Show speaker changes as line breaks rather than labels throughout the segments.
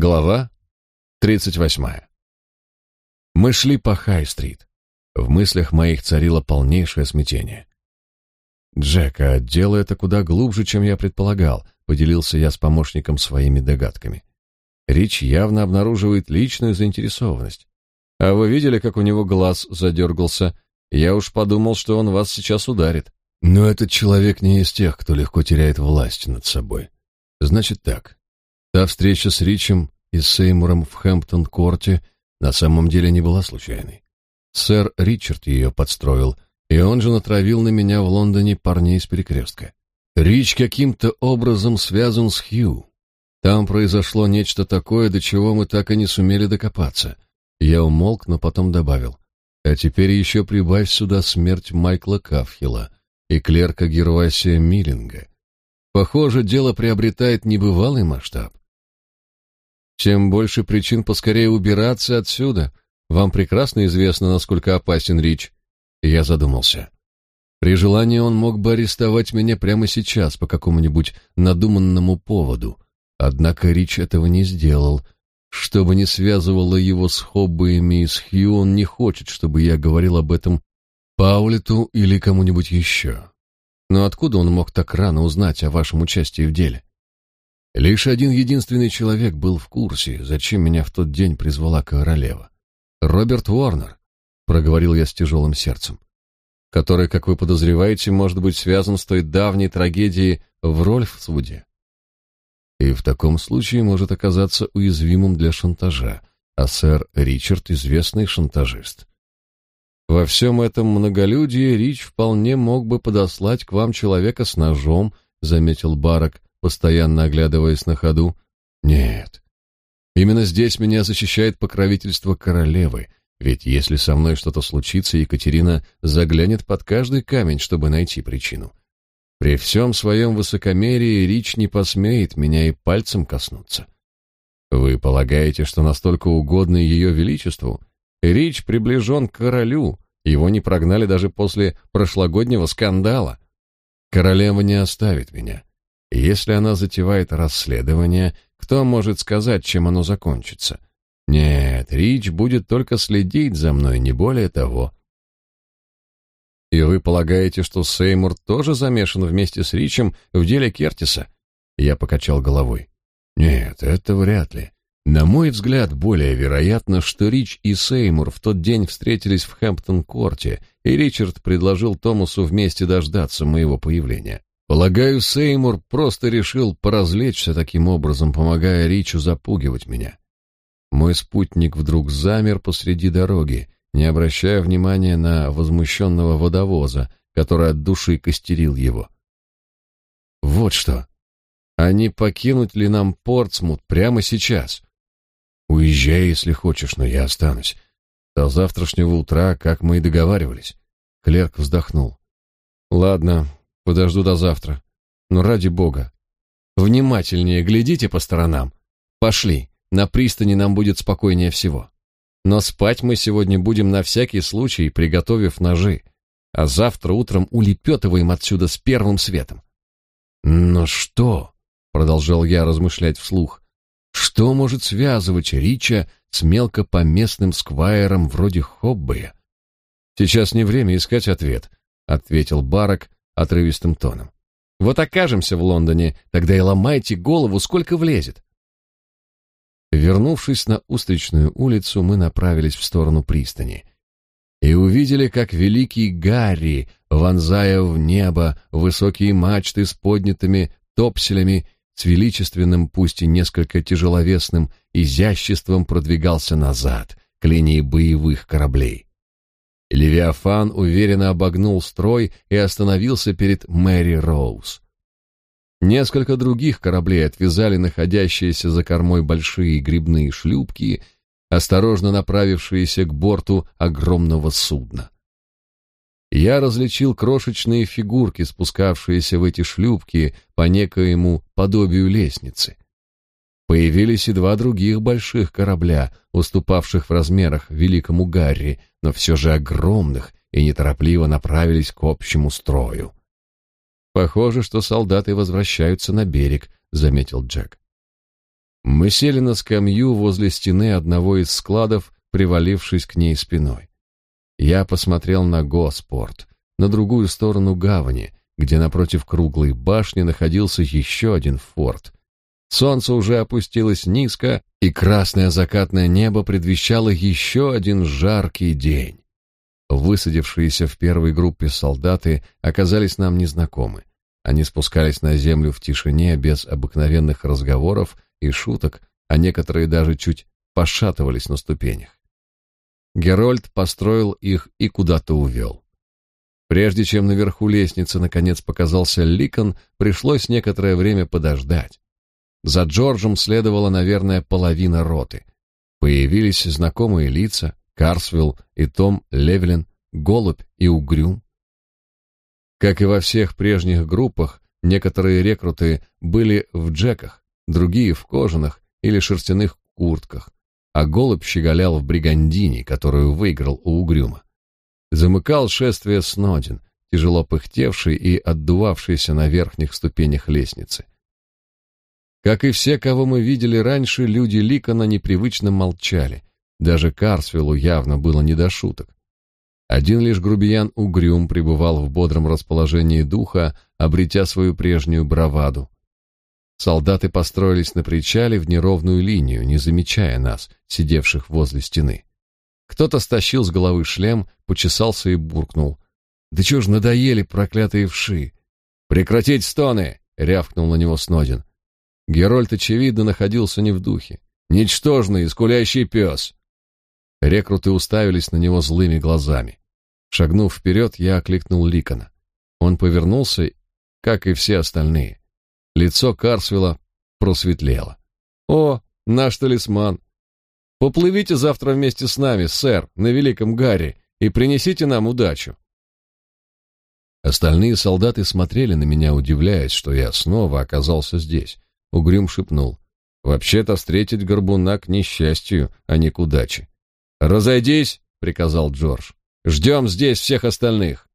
Глава 38. Мы шли по Хай-стрит. В мыслях моих царило полнейшее смятение. «Джек, а дело это куда глубже, чем я предполагал», — поделился я с помощником своими догадками. Рич явно обнаруживает личную заинтересованность. А вы видели, как у него глаз задергался? Я уж подумал, что он вас сейчас ударит. Но этот человек не из тех, кто легко теряет власть над собой. Значит так, Та встреча с Ричем и Сеймуром в Хэмптон-корте на самом деле не была случайной. Сэр Ричард ее подстроил, и он же натравил на меня в Лондоне парней из перекрестка. Рич каким-то образом связан с Хью. Там произошло нечто такое, до чего мы так и не сумели докопаться. Я умолк, но потом добавил. А теперь еще прибавь сюда смерть Майкла Кафхила и клерка Гервасия Миллинга. Похоже, дело приобретает небывалый масштаб. Тем больше причин поскорее убираться отсюда. Вам прекрасно известно, насколько опасен Рич. я задумался. При желании он мог бы арестовать меня прямо сейчас по какому-нибудь надуманному поводу. Однако Рич этого не сделал. Что бы ни связывало его с Хоббами и с Хью, он не хочет, чтобы я говорил об этом Паулету или кому-нибудь еще. Но откуда он мог так рано узнать о вашем участии в деле? Лишь один единственный человек был в курсе, зачем меня в тот день призвала королева. Роберт Уорнер, проговорил я с тяжелым сердцем, который, как вы подозреваете, может быть связан с той давней трагедией в Рольфсвуде. И в таком случае может оказаться уязвимым для шантажа, а сэр Ричард известный шантажист. Во всем этом многолюдии Рич вполне мог бы подослать к вам человека с ножом, заметил Барак, постоянно оглядываясь на ходу. Нет. Именно здесь меня защищает покровительство королевы, ведь если со мной что-то случится, Екатерина заглянет под каждый камень, чтобы найти причину. При всем своем высокомерии Рич не посмеет меня и пальцем коснуться. Вы полагаете, что настолько угодно ее величеству? Рич приближен к королю, его не прогнали даже после прошлогоднего скандала. Королева не оставит меня. Если она затевает расследование, кто может сказать, чем оно закончится? Нет, Рич будет только следить за мной, не более того. И вы полагаете, что Сеймур тоже замешан вместе с Ричем в деле Кертиса? Я покачал головой. Нет, это вряд ли. На мой взгляд, более вероятно, что Рич и Сеймур в тот день встретились в Хэмптон-корте, и Ричард предложил Томасу вместе дождаться моего появления. Полагаю, Сеймур просто решил поразвлечься таким образом, помогая Ричу запугивать меня. Мой спутник вдруг замер посреди дороги, не обращая внимания на возмущенного водовоза, который от души костерил его. Вот что. А не покинуть ли нам Портсмут прямо сейчас? Уезжай, если хочешь, но я останусь. До завтрашнего утра, как мы и договаривались. Клерк вздохнул. Ладно, Подожду до завтра. Но ради бога, внимательнее глядите по сторонам. Пошли, на пристани нам будет спокойнее всего. Но спать мы сегодня будем на всякий случай, приготовив ножи, а завтра утром улепетываем отсюда с первым светом. Но что, продолжал я размышлять вслух, что может связывать Рича с мелкопоместным сквайром вроде Хоббея? Сейчас не время искать ответ, ответил Барак, отрывистым тоном. Вот окажемся в Лондоне, тогда и ломайте голову, сколько влезет. Вернувшись на Устричную улицу, мы направились в сторону пристани и увидели, как великий Гарри, вонзая в небо высокие мачты с поднятыми топселями, с величественным, пусть и несколько тяжеловесным изяществом продвигался назад к линии боевых кораблей. Левиафан уверенно обогнул строй и остановился перед Мэри Роуз. Несколько других кораблей отвязали находящиеся за кормой большие грибные шлюпки, осторожно направившиеся к борту огромного судна. Я различил крошечные фигурки, спускавшиеся в эти шлюпки по некоему подобию лестницы. Появились и два других больших корабля, уступавших в размерах великому Гарри, но все же огромных, и неторопливо направились к общему строю. «Похоже, что солдаты возвращаются на берег», — заметил Джек. Мы сели на скамью возле стены одного из складов, привалившись к ней спиной. Я посмотрел на Госпорт, на другую сторону гавани, где напротив круглой башни находился еще один форт. Солнце уже опустилось низко, и красное закатное небо предвещало еще один жаркий день. Высадившиеся в первой группе солдаты оказались нам незнакомы. Они спускались на землю в тишине без обыкновенных разговоров и шуток, а некоторые даже чуть пошатывались на ступенях. Герольд построил их и куда-то увел. Прежде чем наверху лестницы наконец показался Ликон, пришлось некоторое время подождать. За Джорджем следовала, наверное, половина роты. Появились знакомые лица, Карсвилл и Том Левелин, Голубь и Угрюм. Как и во всех прежних группах, некоторые рекруты были в джеках, другие в кожаных или шерстяных куртках, а Голубь щеголял в бригандине, которую выиграл у Угрюма. Замыкал шествие Снодин, тяжело пыхтевший и отдувавшийся на верхних ступенях лестницы. Как и все, кого мы видели раньше, люди Ликона непривычно молчали. Даже Карсвиллу явно было не до шуток. Один лишь грубиян Угрюм пребывал в бодром расположении духа, обретя свою прежнюю браваду. Солдаты построились на причале в неровную линию, не замечая нас, сидевших возле стены. Кто-то стащил с головы шлем, почесался и буркнул. «Да чё ж надоели проклятые вши!» «Прекратить стоны!» — рявкнул на него Снодин. Герольд, очевидно, находился не в духе. «Ничтожный, искулящий пес!» Рекруты уставились на него злыми глазами. Шагнув вперед, я окликнул Ликона. Он повернулся, как и все остальные. Лицо Карсвилла просветлело. «О, наш талисман! Поплывите завтра вместе с нами, сэр, на Великом Гарри, и принесите нам удачу. Остальные солдаты смотрели на меня, удивляясь, что я снова оказался здесь. Угрюм шепнул. «Вообще-то встретить горбуна к несчастью, а не к удаче». «Разойдись!» — приказал Джордж. «Ждем здесь всех остальных!»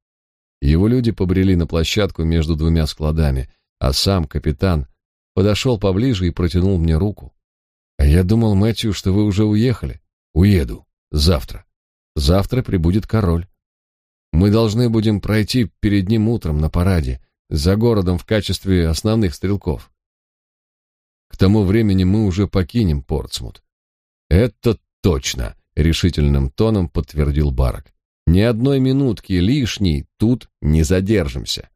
Его люди побрели на площадку между двумя складами, а сам капитан подошел поближе и протянул мне руку. А я думал, Мэтью, что вы уже уехали. Уеду. Завтра. Завтра прибудет король. Мы должны будем пройти перед ним утром на параде, за городом в качестве основных стрелков. К тому времени мы уже покинем Портсмут. Это точно, решительным тоном подтвердил Барак. Ни одной минутки лишней тут не задержимся.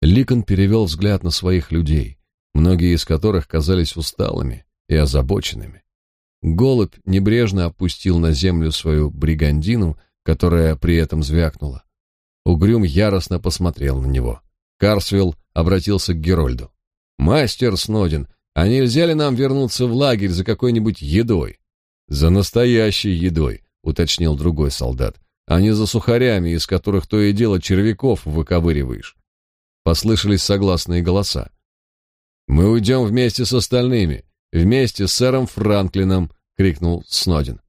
Ликон перевел взгляд на своих людей многие из которых казались усталыми и озабоченными. Голубь небрежно опустил на землю свою бригандину, которая при этом звякнула. Угрюм яростно посмотрел на него. Карсвилл обратился к Герольду. «Мастер Снодин, а нельзя ли нам вернуться в лагерь за какой-нибудь едой?» «За настоящей едой», — уточнил другой солдат, «а не за сухарями, из которых то и дело червяков выковыриваешь». Послышались согласные голоса. Мы уйдем вместе с остальными, вместе с сэром Франклином, крикнул Снодин.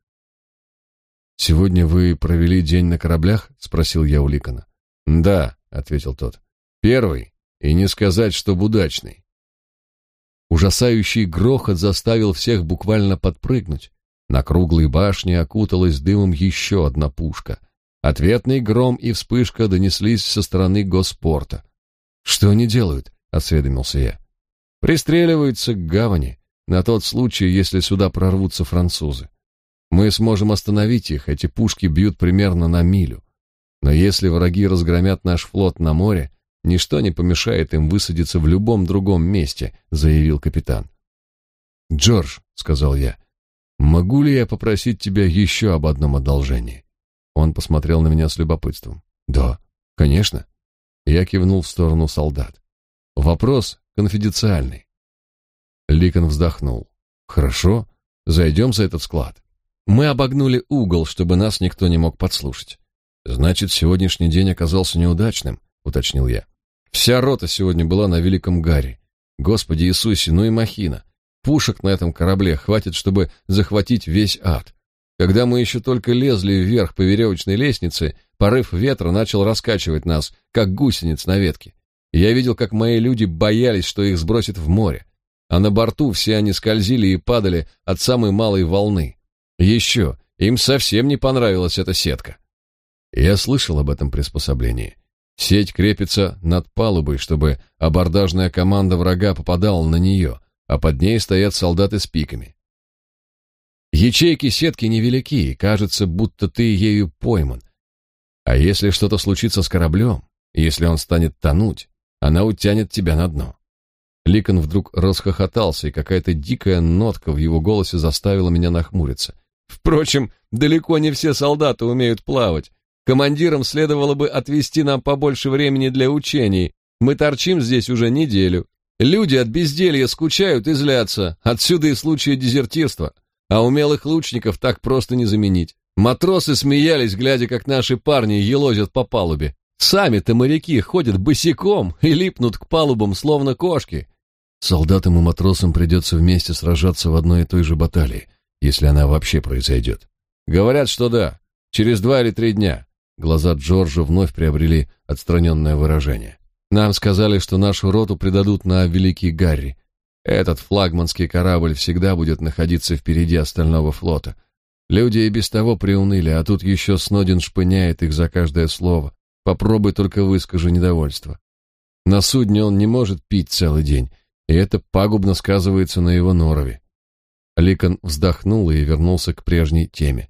Сегодня вы провели день на кораблях? спросил я у Ликона. Да, ответил тот. Первый, и не сказать, что удачный. Ужасающий грохот заставил всех буквально подпрыгнуть. На круглой башне окуталась дымом еще одна пушка. Ответный гром и вспышка донеслись со стороны госпорта. Что они делают? осведомился я. Пристреливаются к гавани, на тот случай, если сюда прорвутся французы. Мы сможем остановить их, эти пушки бьют примерно на милю. Но если враги разгромят наш флот на море, ничто не помешает им высадиться в любом другом месте, заявил капитан. Джордж, сказал я, могу ли я попросить тебя еще об одном одолжении? Он посмотрел на меня с любопытством. Да, конечно. Я кивнул в сторону солдат. Вопрос конфиденциальный. Ликон вздохнул. Хорошо, зайдем за этот склад. Мы обогнули угол, чтобы нас никто не мог подслушать. Значит, сегодняшний день оказался неудачным, уточнил я. Вся рота сегодня была на Великом Гарри. Господи Иисусе, ну и махина. Пушек на этом корабле хватит, чтобы захватить весь ад. Когда мы еще только лезли вверх по веревочной лестнице, порыв ветра начал раскачивать нас, как гусениц на ветке. Я видел, как мои люди боялись, что их сбросят в море. а на борту все они скользили и падали от самой малой волны. Еще, им совсем не понравилась эта сетка. Я слышал об этом приспособлении. Сеть крепится над палубой, чтобы абордажная команда врага попадала на нее, а под ней стоят солдаты с пиками. Ячейки сетки невелики, и кажется, будто ты ею пойман. А если что-то случится с кораблем, если он станет тонуть, она утянет тебя на дно. Ликон вдруг расхохотался, и какая-то дикая нотка в его голосе заставила меня нахмуриться. Впрочем, далеко не все солдаты умеют плавать. Командирам следовало бы отвести нам побольше времени для учений. Мы торчим здесь уже неделю. Люди от безделья скучают и злятся. Отсюда и случаи дезертирства а умелых лучников так просто не заменить. Матросы смеялись, глядя, как наши парни елозят по палубе. Сами-то моряки ходят босиком и липнут к палубам, словно кошки. Солдатам и матросам придется вместе сражаться в одной и той же баталии, если она вообще произойдет. Говорят, что да, через два или три дня. Глаза Джорджа вновь приобрели отстраненное выражение. Нам сказали, что нашу роту предадут на Великий Гарри, этот флагманский корабль всегда будет находиться впереди остального флота. Люди и без того приуныли, а тут еще Снодин шпыняет их за каждое слово. Попробуй только выскажи недовольство. На судне он не может пить целый день, и это пагубно сказывается на его норове. Ликон вздохнул и вернулся к прежней теме.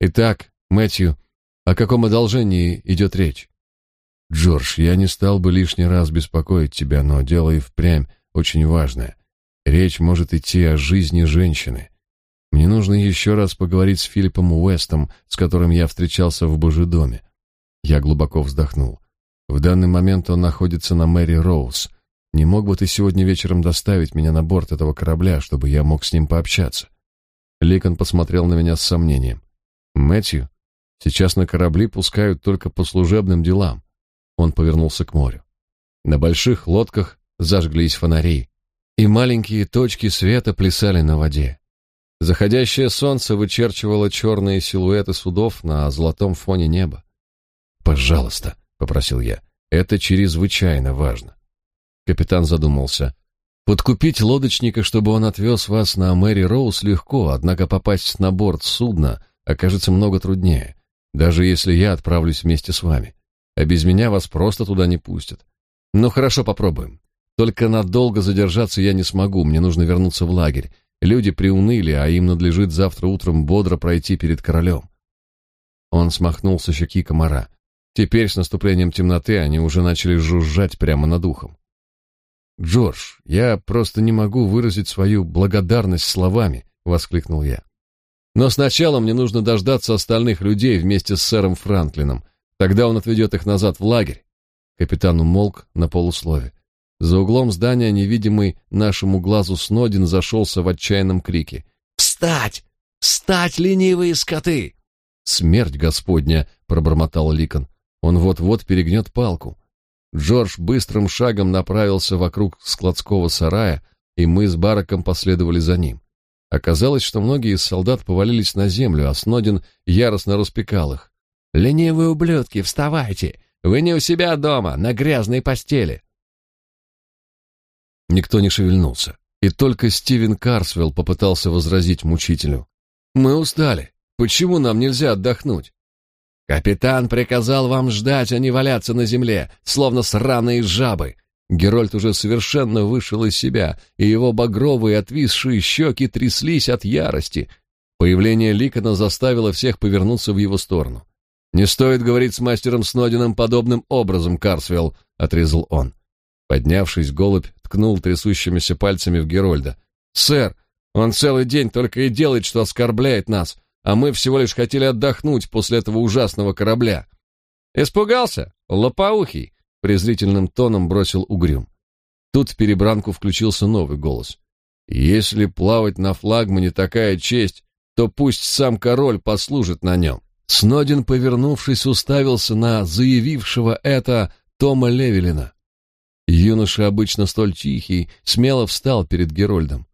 Итак, Мэтью, о каком одолжении идет речь? Джордж, я не стал бы лишний раз беспокоить тебя, но дело и впрямь очень важное. Речь может идти о жизни женщины. Мне нужно еще раз поговорить с Филиппом Уэстом, с которым я встречался в Божедоме. Я глубоко вздохнул. В данный момент он находится на Мэри Роуз. Не мог бы ты сегодня вечером доставить меня на борт этого корабля, чтобы я мог с ним пообщаться? Ликон посмотрел на меня с сомнением. Мэтью, сейчас на корабли пускают только по служебным делам. Он повернулся к морю. На больших лодках зажглись фонари, и маленькие точки света плясали на воде. Заходящее солнце вычерчивало черные силуэты судов на золотом фоне неба. «Пожалуйста», — попросил я, — «это чрезвычайно важно». Капитан задумался. «Подкупить лодочника, чтобы он отвез вас на Мэри Роуз, легко, однако попасть на борт судна окажется много труднее, даже если я отправлюсь вместе с вами. А без меня вас просто туда не пустят. Ну хорошо, попробуем. Только надолго задержаться я не смогу, мне нужно вернуться в лагерь. Люди приуныли, а им надлежит завтра утром бодро пройти перед королем. Он смахнул со щеки комара. Теперь с наступлением темноты они уже начали жужжать прямо над ухом. «Джордж, я просто не могу выразить свою благодарность словами», — воскликнул я. «Но сначала мне нужно дождаться остальных людей вместе с сэром Франклином. Тогда он отведет их назад в лагерь». Капитан умолк на полуслове. За углом здания невидимый нашему глазу Снодин зашелся в отчаянном крике. «Встать! Встать, ленивые скоты!» «Смерть Господня!» — пробормотал Ликон. «Он вот-вот перегнет палку». Джордж быстрым шагом направился вокруг складского сарая, и мы с Бараком последовали за ним. Оказалось, что многие из солдат повалились на землю, а Снодин яростно распекал их. «Ленивые ублюдки, вставайте! Вы не у себя дома, на грязной постели!» Никто не шевельнулся, и только Стивен Карсвелл попытался возразить мучителю. «Мы устали. Почему нам нельзя отдохнуть?» «Капитан приказал вам ждать, а не валяться на земле, словно сраные жабы!» Герольд уже совершенно вышел из себя, и его багровые отвисшие щеки тряслись от ярости. Появление Ликона заставило всех повернуться в его сторону. «Не стоит говорить с мастером Снодином подобным образом, Карсвелл», — отрезал он. Поднявшись, голубь ткнул трясущимися пальцами в Герольда. «Сэр, он целый день только и делает, что оскорбляет нас, а мы всего лишь хотели отдохнуть после этого ужасного корабля». «Испугался? Лопоухий!» — презрительным тоном бросил Угрюм. Тут в перебранку включился новый голос. «Если плавать на флагмане такая честь, то пусть сам король послужит на нем». Снодин, повернувшись, уставился на заявившего это Тома Левелина. Юноша, обычно столь тихий, смело встал перед Герольдом.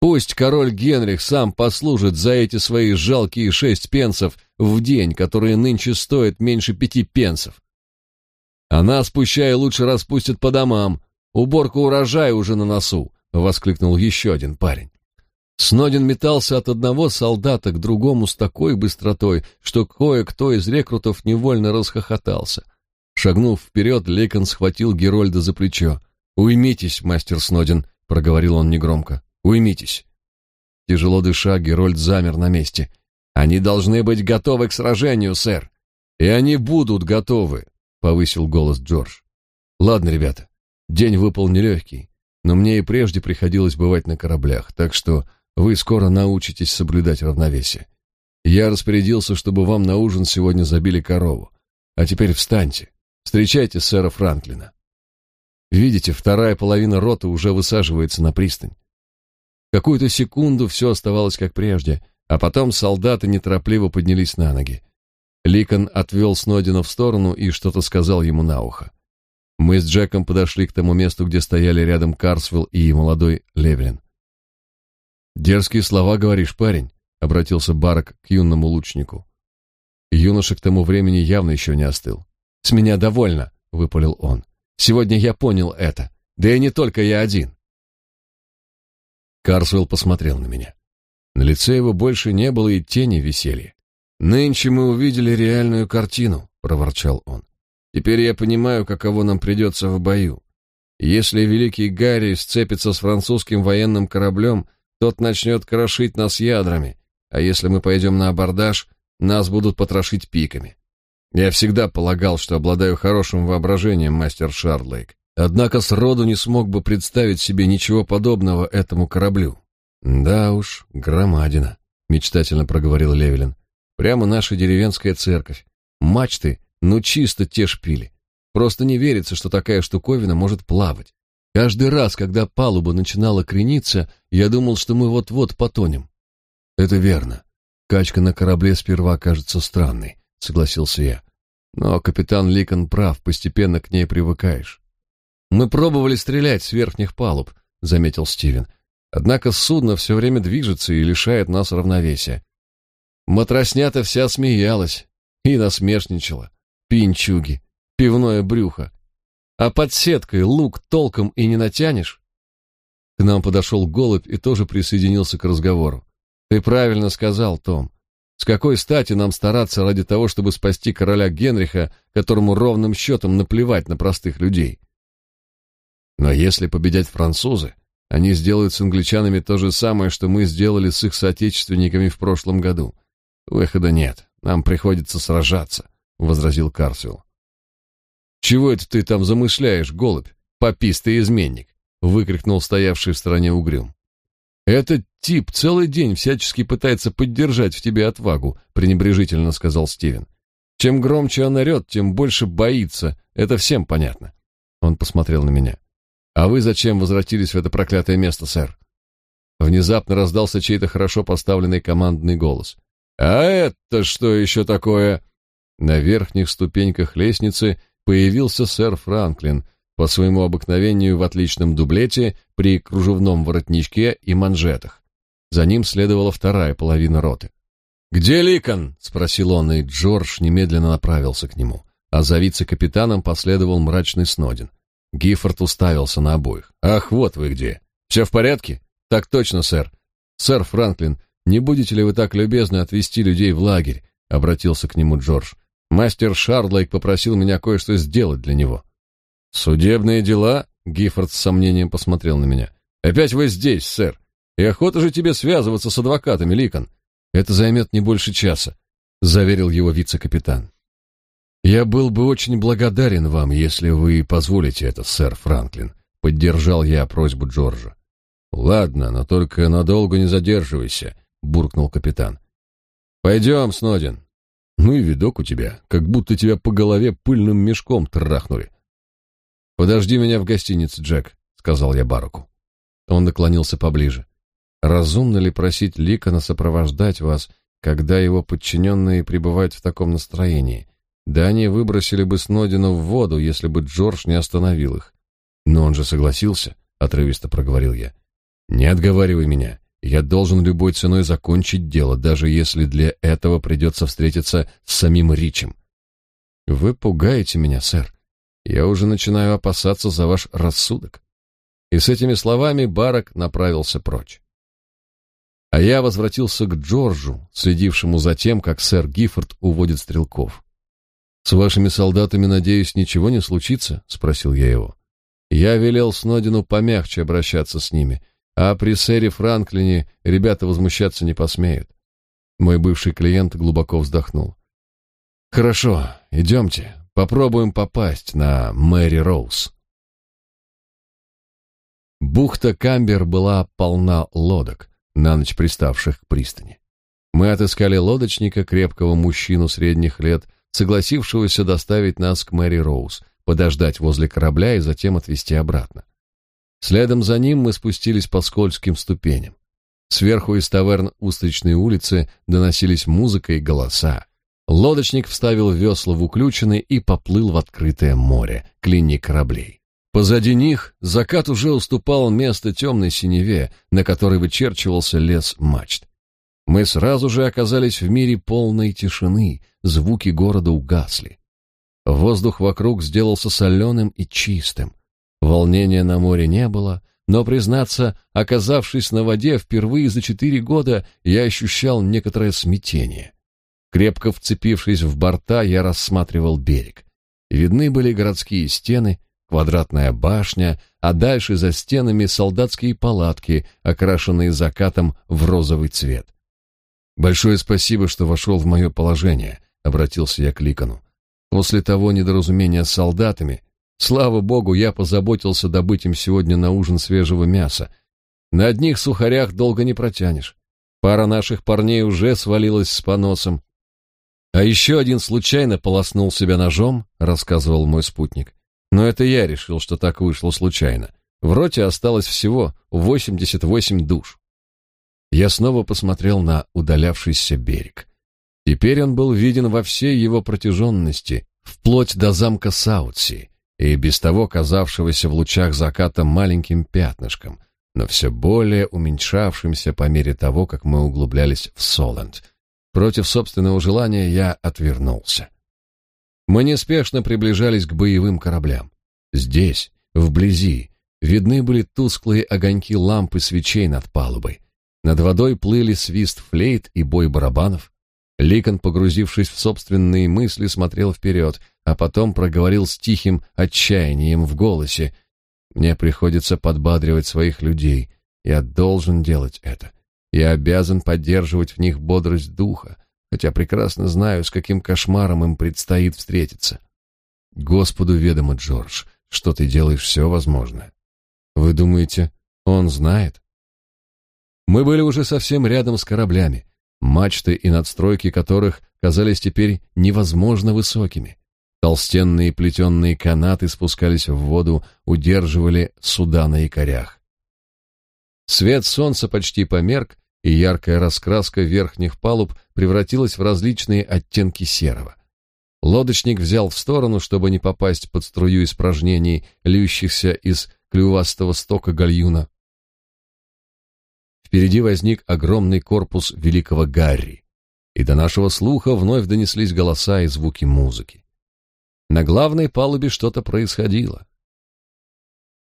Пусть король Генрих сам послужит за эти свои жалкие шесть пенсов в день, которые нынче стоят меньше пяти пенсов. А нас, пущай, лучше распустят по домам. Уборка урожая уже на носу. воскликнул еще один парень. Снодин метался от одного солдата к другому с такой быстротой, что кое-кто из рекрутов невольно расхохотался. Шагнув вперед, Лейкон схватил Герольда за плечо. «Уймитесь, мастер Снодин», — проговорил он негромко. «Уймитесь». Тяжело дыша, Герольд замер на месте. «Они должны быть готовы к сражению, сэр». «И они будут готовы», — повысил голос Джордж. «Ладно, ребята, день выпал нелегкий, но мне и прежде приходилось бывать на кораблях, так что вы скоро научитесь соблюдать равновесие. Я распорядился, чтобы вам на ужин сегодня забили корову. А теперь встаньте. Встречайте сэра Франклина. Видите, вторая половина роты уже высаживается на пристань. Какую-то секунду все оставалось как прежде, а потом солдаты неторопливо поднялись на ноги. Ликон отвел Снодина в сторону и что-то сказал ему на ухо. Мы с Джеком подошли к тому месту, где стояли рядом Карсвелл и молодой Левелин. «Дерзкие слова говоришь, парень», — обратился Барак к юному лучнику. Юноша к тому времени явно еще не остыл. «С меня довольно», — выпалил он. «Сегодня я понял это. Да и не только я один». Карсвелл посмотрел на меня. На лице его больше не было и тени веселья. «Нынче мы увидели реальную картину», — проворчал он. «Теперь я понимаю, каково нам придется в бою. Если великий Гарри сцепится с французским военным кораблем, тот начнет крошить нас ядрами, а если мы пойдем на абордаж, нас будут потрошить пиками. Я всегда полагал, что обладаю хорошим воображением, мастер Шардлейк. Однако сроду не смог бы представить себе ничего подобного этому кораблю. Да уж, громадина, мечтательно проговорил Левелин. Прямо наша деревенская церковь. Мачты, ну чисто те шпили. Просто не верится, что такая штуковина может плавать. Каждый раз, когда палуба начинала крениться, я думал, что мы вот-вот потонем. Это верно. Качка на корабле сперва кажется странной, согласился я. Но капитан Ликон прав, постепенно к ней привыкаешь. Мы пробовали стрелять с верхних палуб, заметил Стивен. Однако судно все время движется и лишает нас равновесия. Матроснята вся смеялась и насмешничала. Пинчуги, пивное брюхо, а под сеткой лук толком и не натянешь. К нам подошел голубь и тоже присоединился к разговору. Ты правильно сказал, Том. С какой стати нам стараться ради того, чтобы спасти короля Генриха, которому ровным счетом наплевать на простых людей? Но если победят французы, они сделают с англичанами то же самое, что мы сделали с их соотечественниками в прошлом году. Выхода нет, нам приходится сражаться, возразил Карсвелл. «Чего это ты там замышляешь, голубь? Попистый изменник!» — выкрикнул стоявший в стороне угрюм. «Этот тип целый день всячески пытается поддержать в тебе отвагу», — пренебрежительно сказал Стивен. «Чем громче он орет, тем больше боится. Это всем понятно». Он посмотрел на меня. «А вы зачем возвратились в это проклятое место, сэр?» Внезапно раздался чей-то хорошо поставленный командный голос. «А это что еще такое?» На верхних ступеньках лестницы появился сэр Франклин, по своему обыкновению в отличном дублете, при кружевном воротничке и манжетах. За ним следовала вторая половина роты. «Где Ликон?» — спросил он, и Джордж немедленно направился к нему, а за вице-капитаном последовал мрачный Снодин. Гиффорд уставился на обоих. «Ах, вот вы где! Все в порядке?» «Так точно, сэр. Сэр Франклин, не будете ли вы так любезны отвезти людей в лагерь?» — обратился к нему Джордж. Мастер Шардлайк попросил меня кое-что сделать для него. Судебные дела? Гиффорд с сомнением посмотрел на меня. Опять вы здесь, сэр. И охота же тебе связываться с адвокатами, Ликон. Это займет не больше часа, заверил его вице-капитан. Я был бы очень благодарен вам, если вы позволите это, сэр Франклин, поддержал я просьбу Джорджа. Ладно, но только надолго не задерживайся, буркнул капитан. Пойдем, Снодин, ну и видок у тебя, как будто тебя по голове пыльным мешком трахнули. Подожди меня в гостинице, Джек, сказал я Бараку. Он наклонился поближе. Разумно ли просить Ликона сопровождать вас, когда его подчиненные пребывают в таком настроении? Да они выбросили бы Снодина в воду, если бы Джордж не остановил их. Но он же согласился, отрывисто проговорил я. Не отговаривай меня. Я должен любой ценой закончить дело, даже если для этого придется встретиться с самим Ричем. Вы пугаете меня, сэр. Я уже начинаю опасаться за ваш рассудок. И с этими словами Барак направился прочь. А я возвратился к Джорджу, следившему за тем, как сэр Гиффорд уводит стрелков. «С вашими солдатами, надеюсь, ничего не случится?» — спросил я его. Я велел Снодину помягче обращаться с ними, а при сэре Франклине ребята возмущаться не посмеют. Мой бывший клиент глубоко вздохнул. «Хорошо, идемте, попробуем попасть на Мэри Роуз». Бухта Камбер была полна лодок, на ночь приставших к пристани. Мы отыскали лодочника, крепкого мужчину средних лет, согласившегося доставить нас к Мэри Роуз, подождать возле корабля и затем отвезти обратно. Следом за ним мы спустились по скользким ступеням. Сверху из таверн Устричной улицы доносились музыка и голоса. Лодочник вставил весла в уключины и поплыл в открытое море, к линии кораблей. Позади них закат уже уступал место темной синеве, на которой вычерчивался лес мачт. Мы сразу же оказались в мире полной тишины, звуки города угасли. Воздух вокруг сделался соленым и чистым. Волнения на море не было, но, признаться, оказавшись на воде впервые за четыре года, я ощущал некоторое смятение. Крепко вцепившись в борта, я рассматривал берег. Видны были городские стены, квадратная башня, а дальше за стенами солдатские палатки, окрашенные закатом в розовый цвет. «Большое спасибо, что вошел в мое положение», — обратился я к Ликону. «После того недоразумения с солдатами, слава богу, я позаботился добыть им сегодня на ужин свежего мяса. На одних сухарях долго не протянешь. Пара наших парней уже свалилась с поносом. А еще один случайно полоснул себя ножом, рассказывал мой спутник. Но это я решил, что так вышло случайно. В роте осталось всего 88 душ. Я снова посмотрел на удалявшийся берег. Теперь он был виден во всей его протяженности, вплоть до замка Саутси, и без того казавшегося в лучах заката маленьким пятнышком, но все более уменьшавшимся по мере того, как мы углублялись в Соланд. Против собственного желания я отвернулся. Мы неспешно приближались к боевым кораблям. Здесь, вблизи, видны были тусклые огоньки лампы свечей над палубой. Над водой плыли свист флейт и бой барабанов. Ликон, погрузившись в собственные мысли, смотрел вперед, а потом проговорил с тихим отчаянием в голосе. «Мне приходится подбадривать своих людей. Я должен делать это. Я обязан поддерживать в них бодрость духа, хотя прекрасно знаю, с каким кошмаром им предстоит встретиться. Господу ведомо, Джордж, что ты делаешь все возможное. Вы думаете, он знает?» Мы были уже совсем рядом с кораблями, мачты и надстройки которых казались теперь невозможно высокими. Толстенные плетенные канаты спускались в воду, удерживали суда на якорях. Свет солнца почти померк, и яркая раскраска верхних палуб превратилась в различные оттенки серого. Лодочник взял в сторону, чтобы не попасть под струю испражнений, льющихся из клювастого стока гальюна. Впереди возник огромный корпус великого Гарри, и до нашего слуха вновь донеслись голоса и звуки музыки. На главной палубе что-то происходило.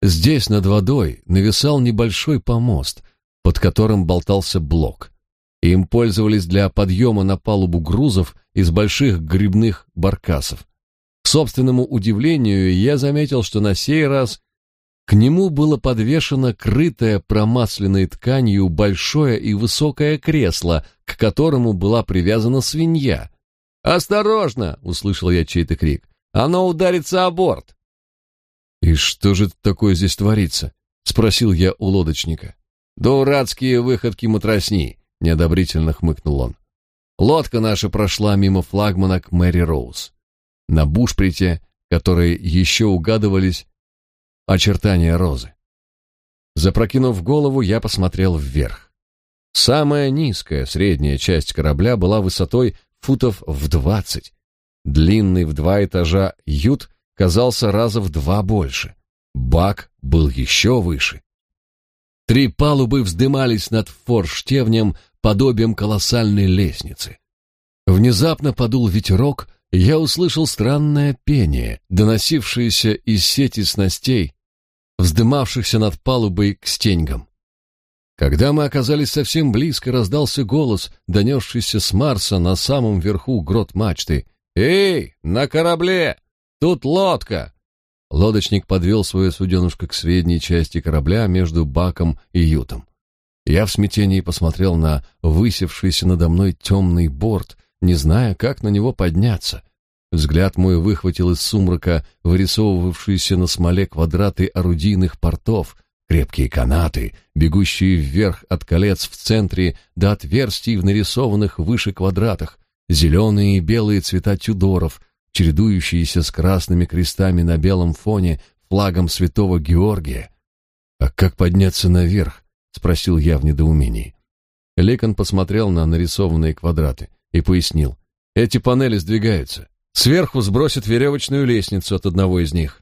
Здесь над водой нависал небольшой помост, под которым болтался блок. Им пользовались для подъема на палубу грузов из больших грибных баркасов. К собственному удивлению, я заметил, что на сей раз к нему было подвешено крытое промасленной тканью большое и высокое кресло, к которому была привязана свинья. «Осторожно!» — услышал я чей-то крик. «Оно ударится о борт!» «И что же такое здесь творится?» — спросил я у лодочника. «Дурацкие выходки матросни!» — неодобрительно хмыкнул он. Лодка наша прошла мимо флагмана к Мэри Роуз. На бушприте, которые еще угадывались очертания розы. Запрокинув голову, я посмотрел вверх. Самая низкая, средняя часть корабля была высотой футов в двадцать. Длинный в два этажа ют казался раза в два больше. Бак был еще выше. Три палубы вздымались над форштевнем подобием колоссальной лестницы. Внезапно подул ветерок, и я услышал странное пение, доносившееся из сети снастей, вздымавшихся над палубой к стеньгам. Когда мы оказались совсем близко, раздался голос, донесшийся с Марса на самом верху грот мачты. «Эй, на корабле! Тут лодка!» Лодочник подвел свое суденушка к средней части корабля между баком и ютом. Я в смятении посмотрел на высевшийся надо мной темный борт, не зная, как на него подняться. Взгляд мой выхватил из сумрака вырисовывавшиеся на смоле квадраты орудийных портов, крепкие канаты, бегущие вверх от колец в центре до отверстий в нарисованных выше квадратах, зеленые и белые цвета тюдоров, чередующиеся с красными крестами на белом фоне флагом святого Георгия. «А как подняться наверх?» — спросил я в недоумении. Лекон посмотрел на нарисованные квадраты и пояснил. «Эти панели сдвигаются. Сверху сбросят веревочную лестницу от одного из них.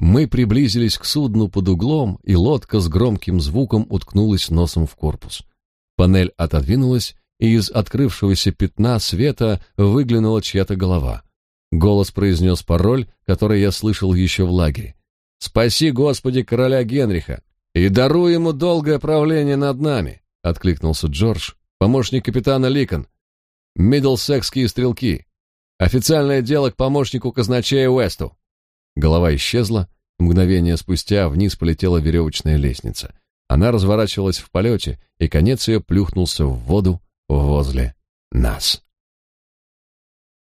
Мы приблизились к судну под углом, и лодка с громким звуком уткнулась носом в корпус. Панель отодвинулась, и из открывшегося пятна света выглянула чья-то голова. Голос произнес пароль, который я слышал еще в лагере. «Спаси, Господи, короля Генриха, и даруй ему долгое правление над нами», — откликнулся Джордж, помощник капитана Ликон. «Миддлсекские стрелки. Официальное дело к помощнику казначея Уэсту. Голова исчезла, мгновение спустя вниз полетела веревочная лестница. Она разворачивалась в полете, и конец ее плюхнулся в воду возле нас.